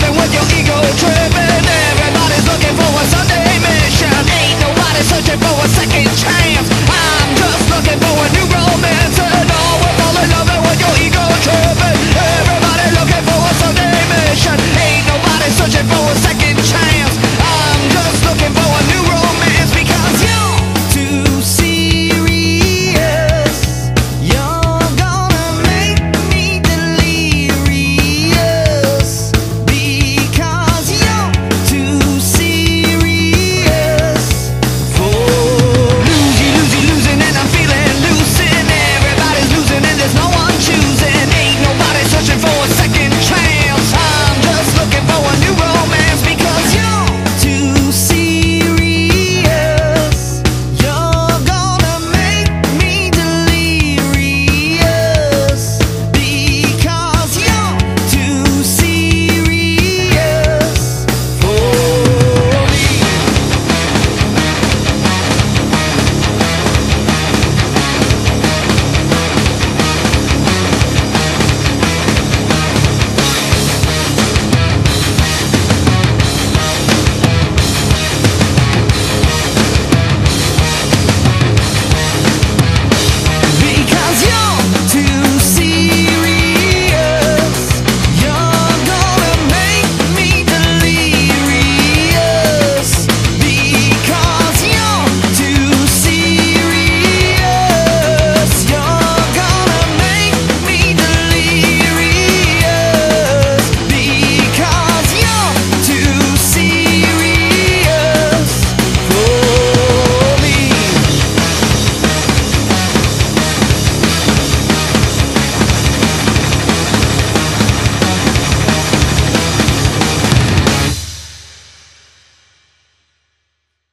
loving with your ego tripping.